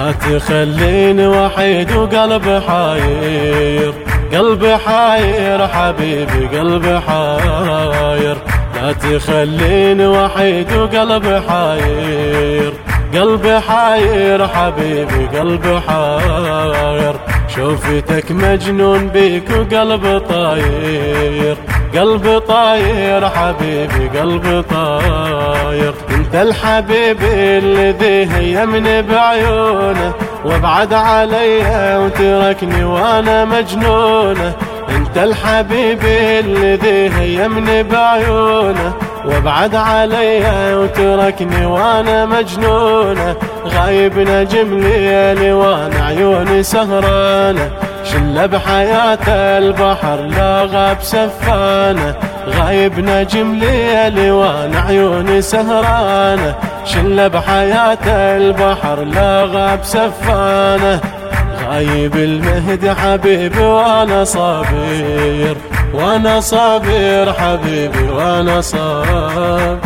لا تخليني وحيد وقلبي حاير. قلبي حاير حبيبي قلبي حاير. لا تخليني وحيد وقلبي حاير. قلبي حاير حبيبي قلبي حاير. شوفتك مجنون بيك وقلبي طاير. قلبي طاير حبيبي قلبي طاير. انت الحبيب الذي هيمني بعيونه وابعد علي وتركني وأنا مجنونه. انت الحبيب الذي هيمني بعيونه وابعد علي وتركني وأنا مجنونه. غايب نجم ليلي وأنا عيوني سهرانة. شله بحياة البحر لا غاب سفانة غايب نجم ليلي وأنا عيوني سهرانة. شله بحياة البحر لا غاب سفانة غايب المهد حبيبي وأنا صابر وأنا صابر حبيبي وأنا صابر.